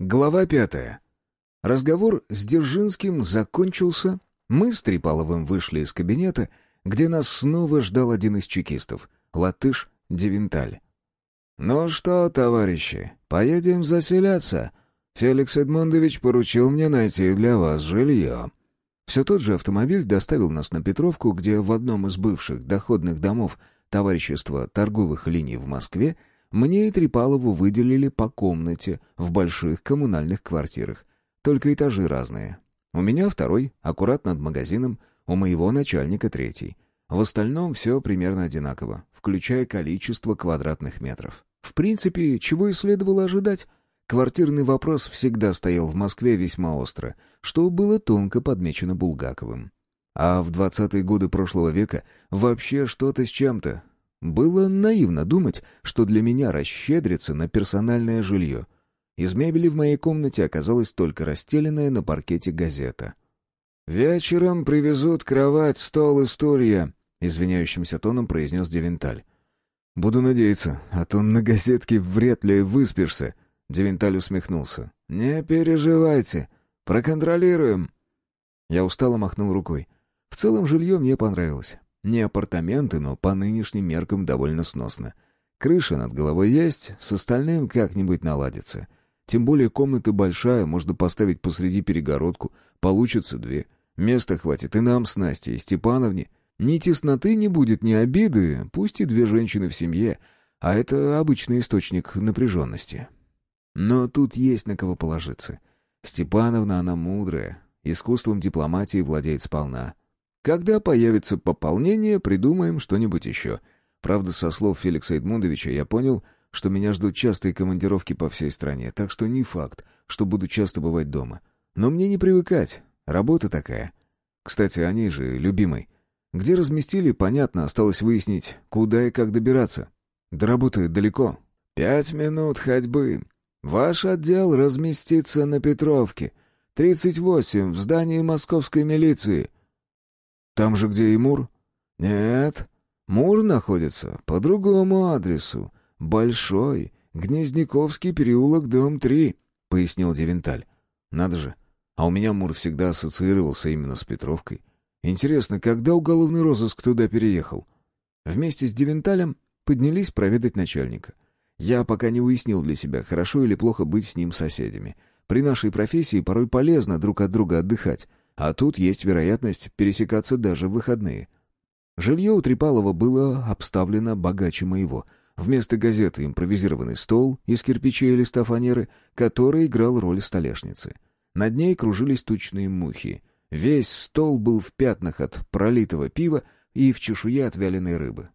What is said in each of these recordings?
Глава пятая. Разговор с Дзержинским закончился. Мы с Трипаловым вышли из кабинета, где нас снова ждал один из чекистов — латыш Девенталь. «Ну что, товарищи, поедем заселяться. Феликс Эдмондович поручил мне найти для вас жилье». Все тот же автомобиль доставил нас на Петровку, где в одном из бывших доходных домов товарищества торговых линий в Москве мне и Трипалову выделили по комнате в больших коммунальных квартирах. Только этажи разные. У меня второй, аккурат над магазином, у моего начальника третий. В остальном все примерно одинаково, включая количество квадратных метров. В принципе, чего и следовало ожидать. Квартирный вопрос всегда стоял в Москве весьма остро, что было тонко подмечено Булгаковым. А в двадцатые годы прошлого века вообще что-то с чем-то, было наивно думать, что для меня расщедрится на персональное жилье. Из мебели в моей комнате оказалась только расстеленная на паркете газета. «Вечером привезут кровать, стол и стулья», — извиняющимся тоном произнес Девенталь. «Буду надеяться, а то на газетке вряд ли выспишься», — Девенталь усмехнулся. «Не переживайте, проконтролируем». Я устало махнул рукой. В целом жилье мне понравилось. Не апартаменты, но по нынешним меркам довольно сносно. Крыша над головой есть, с остальным как-нибудь наладится. Тем более комната большая, можно поставить посреди перегородку, получится две. Места хватит и нам с Настей, и Степановне. Ни тесноты не будет, ни обиды, пусть и две женщины в семье, а это обычный источник напряженности. Но тут есть на кого положиться. Степановна, она мудрая, искусством дипломатии владеет сполна. Когда появится пополнение, придумаем что-нибудь еще. Правда, со слов Феликса Эдмундовича я понял, что меня ждут частые командировки по всей стране, так что не факт, что буду часто бывать дома. Но мне не привыкать, работа такая. Кстати, они же, любимый. Где разместили, понятно, осталось выяснить, куда и как добираться. До работы далеко. «Пять минут ходьбы. Ваш отдел разместится на Петровке. Тридцать восемь, в здании московской милиции. Там же, где и Мур? Нет. Мур находится по другому адресу. Большой, Гнездниковский переулок, дом 3, пояснил Девенталь. Надо же. А у меня Мур всегда ассоциировался именно с Петровкой. Интересно, когда уголовный розыск туда переехал? Вместе с Девенталем поднялись проведать начальника. Я пока не уяснил для себя, хорошо или плохо быть с ним соседями. При нашей профессии порой полезно друг от друга отдыхать. А тут есть вероятность пересекаться даже в выходные. Жилье у Трипалова было обставлено богаче моего. Вместо газеты импровизированный стол из кирпичей и листа фанеры, который играл роль столешницы. Над ней кружились тучные мухи. Весь стол был в пятнах от пролитого пива и в чешуе от вяленой рыбы.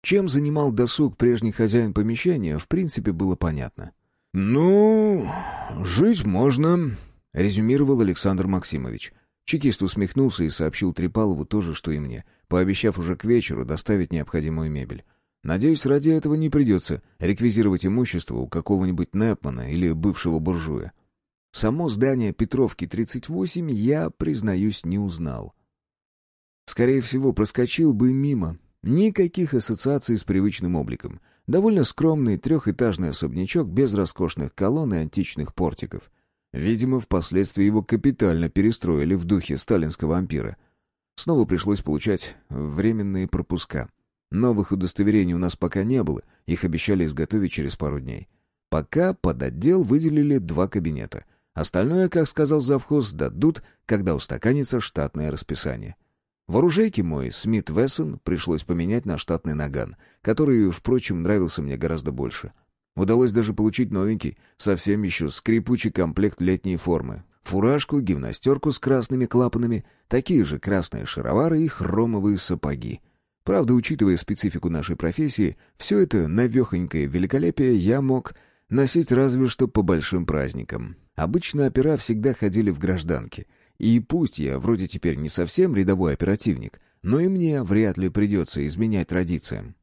Чем занимал досуг прежний хозяин помещения, в принципе, было понятно. «Ну, жить можно», — резюмировал Александр Максимович. Чекист усмехнулся и сообщил Трипалову то же, что и мне, пообещав уже к вечеру доставить необходимую мебель. Надеюсь, ради этого не придется реквизировать имущество у какого-нибудь Непмана или бывшего буржуя. Само здание Петровки 38 я, признаюсь, не узнал. Скорее всего, проскочил бы мимо. Никаких ассоциаций с привычным обликом. Довольно скромный трехэтажный особнячок без роскошных колонн и античных портиков. Видимо, впоследствии его капитально перестроили в духе сталинского ампира. Снова пришлось получать временные пропуска. Новых удостоверений у нас пока не было, их обещали изготовить через пару дней. Пока под отдел выделили два кабинета. Остальное, как сказал завхоз, дадут, когда устаканится штатное расписание. В оружейке мой Смит Вессон пришлось поменять на штатный наган, который, впрочем, нравился мне гораздо больше — Удалось даже получить новенький, совсем еще скрипучий комплект летней формы. Фуражку, гимнастерку с красными клапанами, такие же красные шаровары и хромовые сапоги. Правда, учитывая специфику нашей профессии, все это навехонькое великолепие я мог носить разве что по большим праздникам. Обычно опера всегда ходили в гражданке. И пусть я вроде теперь не совсем рядовой оперативник, но и мне вряд ли придется изменять традициям.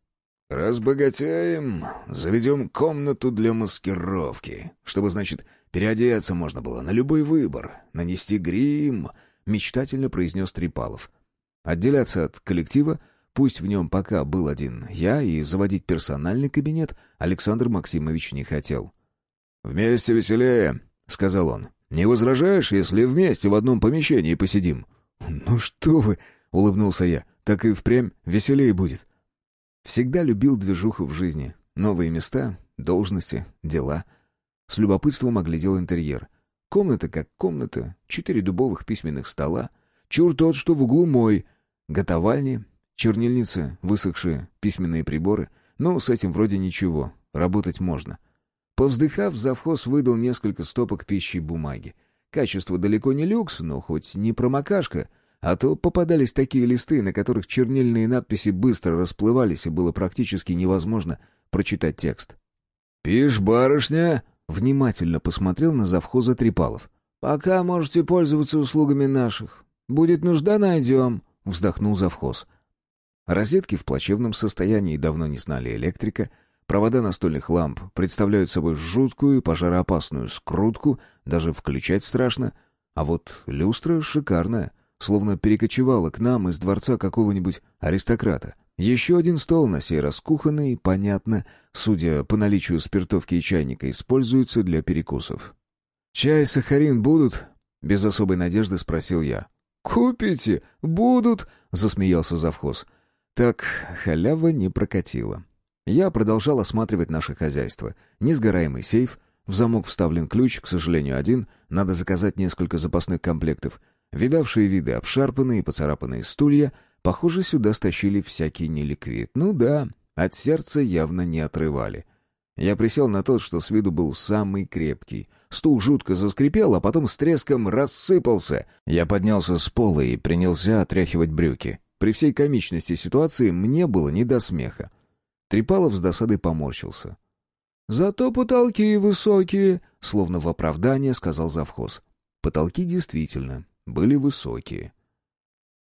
«Разбогатеем, заведем комнату для маскировки, чтобы, значит, переодеться можно было на любой выбор, нанести грим», — мечтательно произнес Трипалов. Отделяться от коллектива, пусть в нем пока был один я, и заводить персональный кабинет Александр Максимович не хотел. «Вместе веселее», — сказал он. «Не возражаешь, если вместе в одном помещении посидим?» «Ну что вы!» — улыбнулся я. «Так и впрямь веселее будет». Всегда любил движуху в жизни. Новые места, должности, дела. С любопытством оглядел интерьер. Комната как комната, четыре дубовых письменных стола. Чур тот, что в углу мой. Готовальни, чернильницы, высохшие письменные приборы. Ну, с этим вроде ничего, работать можно. Повздыхав, завхоз выдал несколько стопок пищи и бумаги. Качество далеко не люкс, но хоть не промокашка, а то попадались такие листы, на которых чернильные надписи быстро расплывались, и было практически невозможно прочитать текст. «Пишь, барышня?» — внимательно посмотрел на завхоза Трипалов. «Пока можете пользоваться услугами наших. Будет нужда, найдем», — вздохнул завхоз. Розетки в плачевном состоянии давно не знали электрика, Провода настольных ламп представляют собой жуткую пожароопасную скрутку, даже включать страшно. А вот люстра шикарная, словно перекочевала к нам из дворца какого-нибудь аристократа. Еще один стол, на сей раз кухонный, понятно, судя по наличию спиртовки и чайника, используется для перекусов. «Чай, сахарин будут?» — без особой надежды спросил я. «Купите? Будут!» — засмеялся завхоз. Так халява не прокатила. Я продолжал осматривать наше хозяйство. Несгораемый сейф, в замок вставлен ключ, к сожалению, один, надо заказать несколько запасных комплектов. Видавшие виды обшарпанные и поцарапанные стулья, похоже, сюда стащили всякий неликвид. Ну да, от сердца явно не отрывали. Я присел на тот, что с виду был самый крепкий. Стул жутко заскрипел, а потом с треском рассыпался. Я поднялся с пола и принялся отряхивать брюки. При всей комичности ситуации мне было не до смеха. Трипалов с досадой поморщился. «Зато потолки высокие», — словно в оправдание сказал завхоз. Потолки действительно были высокие.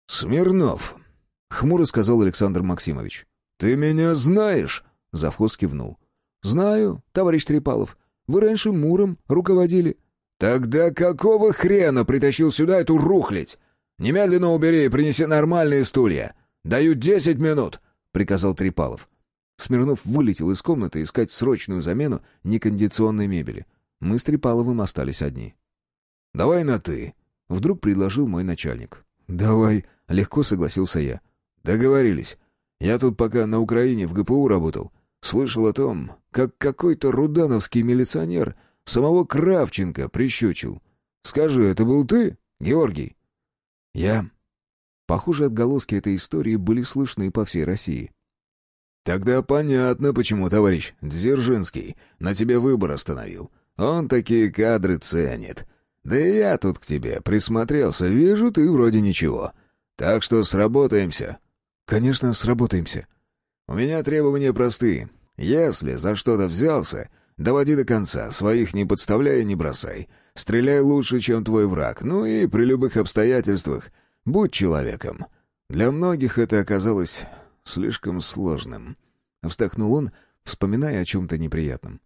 «Смирнов», — хмуро сказал Александр Максимович. «Ты меня знаешь?» — завхоз кивнул. «Знаю, товарищ Трипалов. Вы раньше Муром руководили». «Тогда какого хрена притащил сюда эту рухлядь? Немедленно убери и принеси нормальные стулья. Даю десять минут», — приказал Трипалов. Смирнов вылетел из комнаты искать срочную замену некондиционной мебели. Мы с Трипаловым остались одни. «Давай на «ты», — вдруг предложил мой начальник. «Давай», — легко согласился я. «Договорились. Я тут пока на Украине в ГПУ работал. Слышал о том, как какой-то рудановский милиционер самого Кравченко прищучил. Скажи, это был ты, Георгий?» «Я». Похоже, отголоски этой истории были слышны по всей России. «Тогда понятно, почему товарищ Дзержинский на тебе выбор остановил. Он такие кадры ценит. Да и я тут к тебе присмотрелся, вижу, ты вроде ничего. Так что сработаемся». «Конечно, сработаемся». «У меня требования простые. Если за что-то взялся, доводи до конца, своих не подставляй и не бросай. Стреляй лучше, чем твой враг, ну и при любых обстоятельствах будь человеком». Для многих это оказалось слишком сложным. Вздохнул он, вспоминая о чем-то неприятном.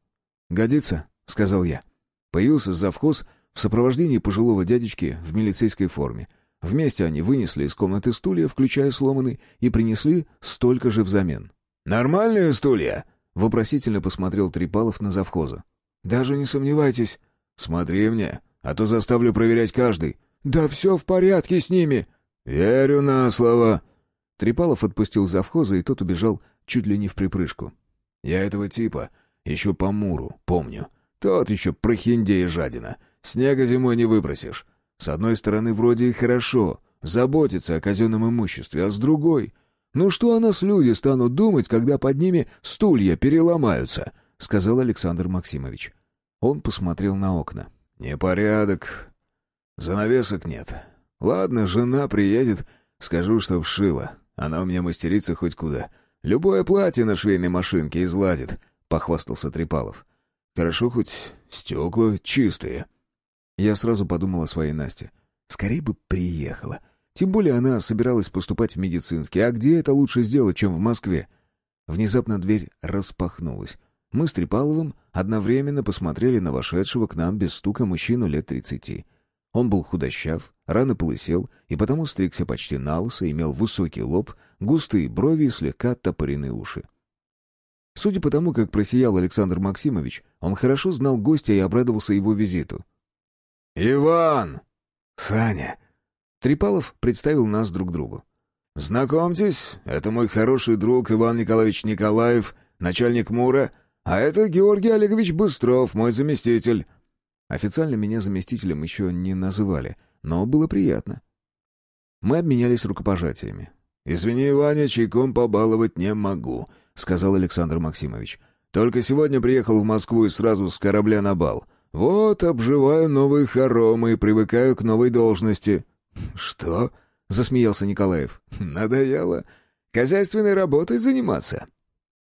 «Годится», — сказал я. Появился завхоз в сопровождении пожилого дядечки в милицейской форме. Вместе они вынесли из комнаты стулья, включая сломанный, и принесли столько же взамен. «Нормальные стулья?» — вопросительно посмотрел Трипалов на завхоза. «Даже не сомневайтесь». «Смотри мне, а то заставлю проверять каждый». «Да все в порядке с ними». «Верю на слово», Трипалов отпустил завхоза, и тот убежал чуть ли не в припрыжку. «Я этого типа еще по Муру помню. Тот еще прохиндей и жадина. Снега зимой не выбросишь. С одной стороны, вроде и хорошо, заботиться о казенном имуществе, а с другой... Ну что о нас люди станут думать, когда под ними стулья переломаются?» — сказал Александр Максимович. Он посмотрел на окна. «Непорядок. Занавесок нет. Ладно, жена приедет, скажу, что вшила. Она у меня мастерица хоть куда. Любое платье на швейной машинке изладит», — похвастался Трипалов. «Хорошо хоть стекла чистые». Я сразу подумал о своей Насте. Скорее бы приехала. Тем более она собиралась поступать в медицинский. А где это лучше сделать, чем в Москве? Внезапно дверь распахнулась. Мы с Трипаловым одновременно посмотрели на вошедшего к нам без стука мужчину лет тридцати. Он был худощав, рано полысел и потому стригся почти на лысо, имел высокий лоб, густые брови и слегка оттопыренные уши. Судя по тому, как просиял Александр Максимович, он хорошо знал гостя и обрадовался его визиту. «Иван!» «Саня!» Трипалов представил нас друг другу. «Знакомьтесь, это мой хороший друг Иван Николаевич Николаев, начальник МУРа, а это Георгий Олегович Быстров, мой заместитель». Официально меня заместителем еще не называли, но было приятно. Мы обменялись рукопожатиями. «Извини, Ваня, чайком побаловать не могу», — сказал Александр Максимович. «Только сегодня приехал в Москву и сразу с корабля на бал. Вот обживаю новые хоромы и привыкаю к новой должности». «Что?» — засмеялся Николаев. «Надоело хозяйственной работой заниматься».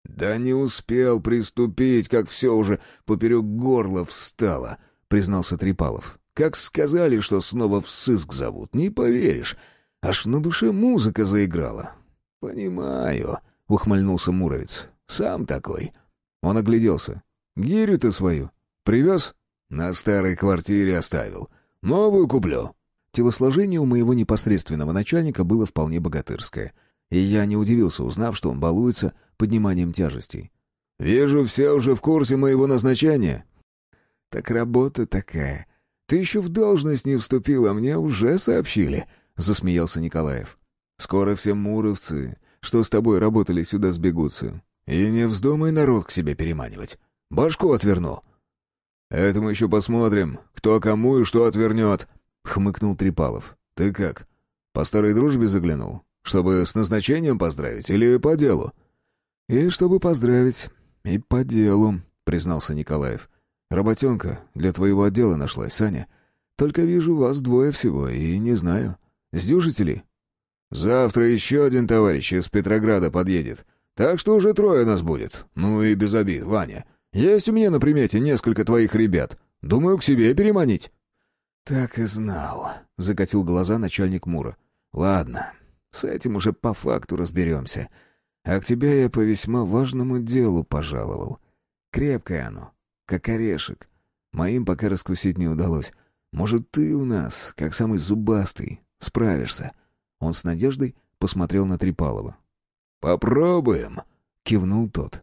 «Да не успел приступить, как все уже поперек горла встало», — признался Трипалов. «Как сказали, что снова в сыск зовут, не поверишь. Аж на душе музыка заиграла». «Понимаю», — ухмыльнулся Муровец. «Сам такой». Он огляделся. «Гирю ты свою. Привез?» «На старой квартире оставил. Новую куплю». Телосложение у моего непосредственного начальника было вполне богатырское, и я не удивился, узнав, что он балуется подниманием тяжестей. «Вижу, все уже в курсе моего назначения». «Так работа такая. Ты еще в должность не вступил, а мне уже сообщили», — засмеялся Николаев. «Скоро все муровцы, что с тобой работали, сюда сбегутся. И не вздумай народ к себе переманивать. Башку отверну». «Это мы еще посмотрим, кто кому и что отвернет», — хмыкнул Трипалов. «Ты как, по старой дружбе заглянул? Чтобы с назначением поздравить или по делу?» «И чтобы поздравить, и по делу», — признался Николаев. «Работенка для твоего отдела нашлась, Саня. Только вижу, вас двое всего, и не знаю. Сдюжите ли?» «Завтра еще один товарищ из Петрограда подъедет. Так что уже трое нас будет. Ну и без обид, Ваня. Есть у меня на примете несколько твоих ребят. Думаю, к себе переманить». «Так и знал», — закатил глаза начальник Мура. «Ладно, с этим уже по факту разберемся. А к тебе я по весьма важному делу пожаловал. Крепкое оно, как орешек. Моим пока раскусить не удалось. Может, ты у нас, как самый зубастый, справишься?» Он с надеждой посмотрел на Трипалова. «Попробуем», — кивнул тот.